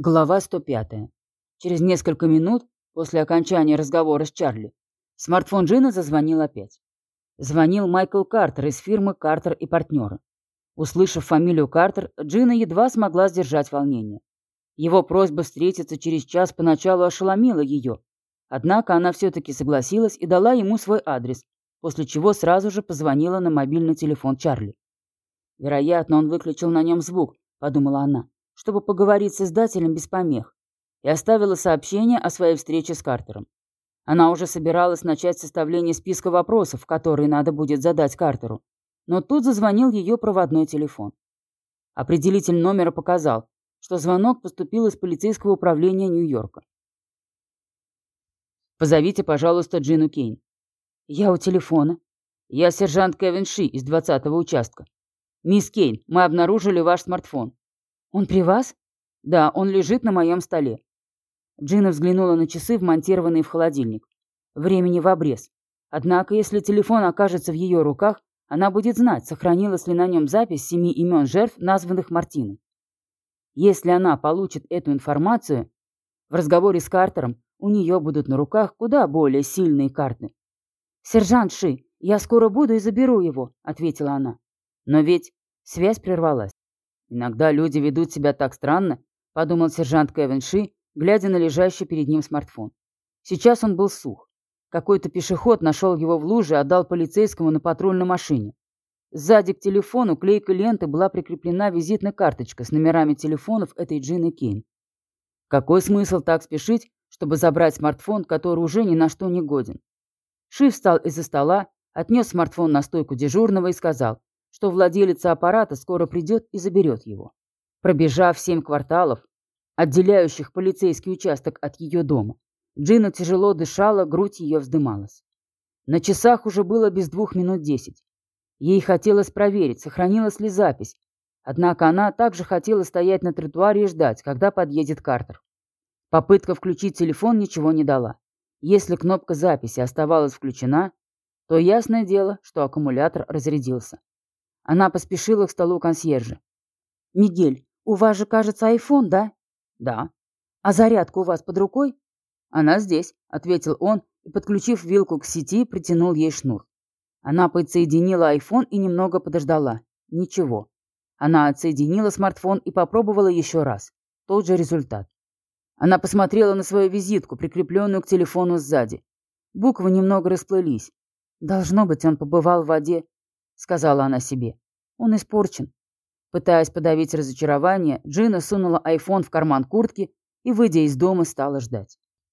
Глава 105. Через несколько минут после окончания разговора с Чарли смартфон Джина зазвонил опять. Звонил Майкл Картер из фирмы «Картер и партнеры». Услышав фамилию Картер, Джина едва смогла сдержать волнение. Его просьба встретиться через час поначалу ошеломила ее, однако она все-таки согласилась и дала ему свой адрес, после чего сразу же позвонила на мобильный телефон Чарли. «Вероятно, он выключил на нем звук», — подумала она чтобы поговорить с издателем без помех, и оставила сообщение о своей встрече с Картером. Она уже собиралась начать составление списка вопросов, которые надо будет задать Картеру, но тут зазвонил ее проводной телефон. Определитель номера показал, что звонок поступил из полицейского управления Нью-Йорка. «Позовите, пожалуйста, Джину Кейн». «Я у телефона». «Я сержант Кевин Ши из 20-го участка». «Мисс Кейн, мы обнаружили ваш смартфон. «Он при вас?» «Да, он лежит на моем столе». Джина взглянула на часы, вмонтированные в холодильник. Времени в обрез. Однако, если телефон окажется в ее руках, она будет знать, сохранилась ли на нем запись семи имен жертв, названных Мартиной. Если она получит эту информацию, в разговоре с Картером у нее будут на руках куда более сильные карты. «Сержант Ши, я скоро буду и заберу его», — ответила она. Но ведь связь прервалась. «Иногда люди ведут себя так странно», — подумал сержант Кевин Ши, глядя на лежащий перед ним смартфон. Сейчас он был сух. Какой-то пешеход нашел его в луже и отдал полицейскому на патрульной машине. Сзади к телефону клейкой ленты была прикреплена визитная карточка с номерами телефонов этой Джины Кейн. Какой смысл так спешить, чтобы забрать смартфон, который уже ни на что не годен? Ши встал из-за стола, отнес смартфон на стойку дежурного и сказал, что владелец аппарата скоро придет и заберет его. Пробежав семь кварталов, отделяющих полицейский участок от ее дома, Джина тяжело дышала, грудь ее вздымалась. На часах уже было без двух минут десять. Ей хотелось проверить, сохранилась ли запись, однако она также хотела стоять на тротуаре и ждать, когда подъедет Картер. Попытка включить телефон ничего не дала. Если кнопка записи оставалась включена, то ясное дело, что аккумулятор разрядился. Она поспешила к столу консьержа. «Мигель, у вас же, кажется, айфон, да?» «Да». «А зарядка у вас под рукой?» «Она здесь», — ответил он и, подключив вилку к сети, притянул ей шнур. Она подсоединила айфон и немного подождала. Ничего. Она отсоединила смартфон и попробовала еще раз. Тот же результат. Она посмотрела на свою визитку, прикрепленную к телефону сзади. Буквы немного расплылись. Должно быть, он побывал в воде сказала она себе. Он испорчен. Пытаясь подавить разочарование, Джина сунула айфон в карман куртки и, выйдя из дома, стала ждать.